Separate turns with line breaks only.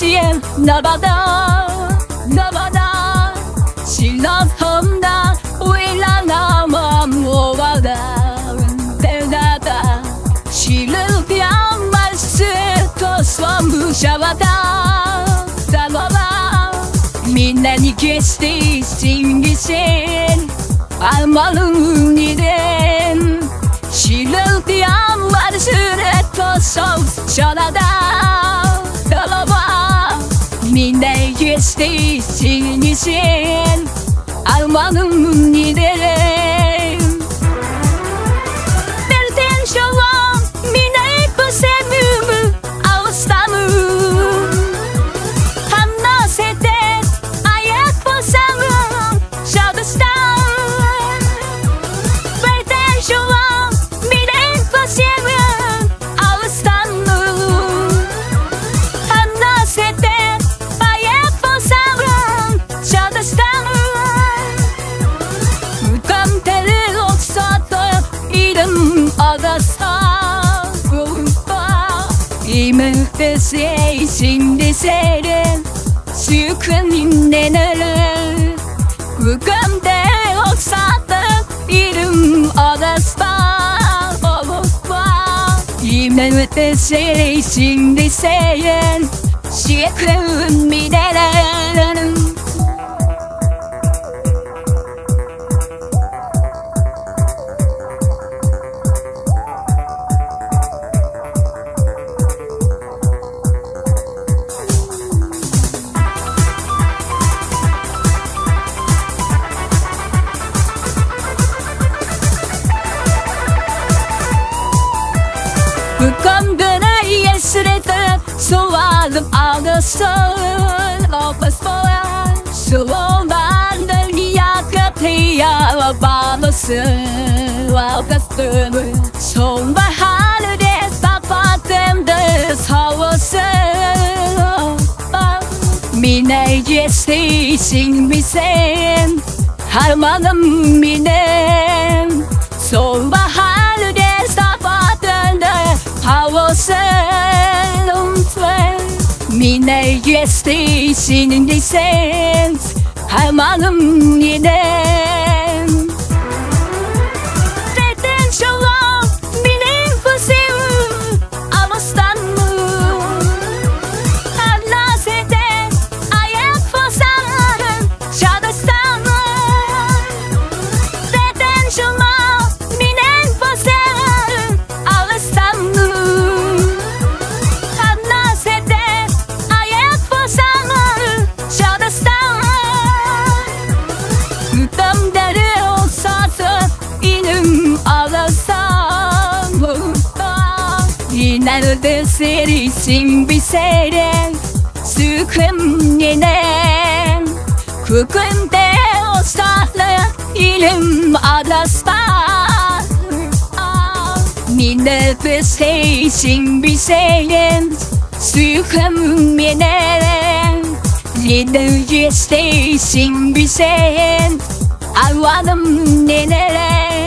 ciel nabada nabada silahımda uyanamam ovada. Devlada Şirin yanması toslanmış havada Dalala Minneni kesti simgisin Almalım niden Şirin yanması toslanmış havada Yine geçti için. Almanım yine Fesej sin di se den Siu kuen hin de ok satta Irum adasta Olokba Yimden öte sey sin di seyen Siu kuen Күкәм генә яшретеп Суланым ағысын Лопас болан Шылондан дәрге яқып Хиялы балысы Лалқыстын Шоң бахалы де Сапатымды сауысы Мине естейсің бисен Harmanım benim Sol între mine este și în sens Hamanum e İnanıldı serisin bir seyren Sıkım yine. Kukunde olsası inim ağlasam Minnet serisin bir seyren Sıkım yine. Lider station bir sen Arvadım nenere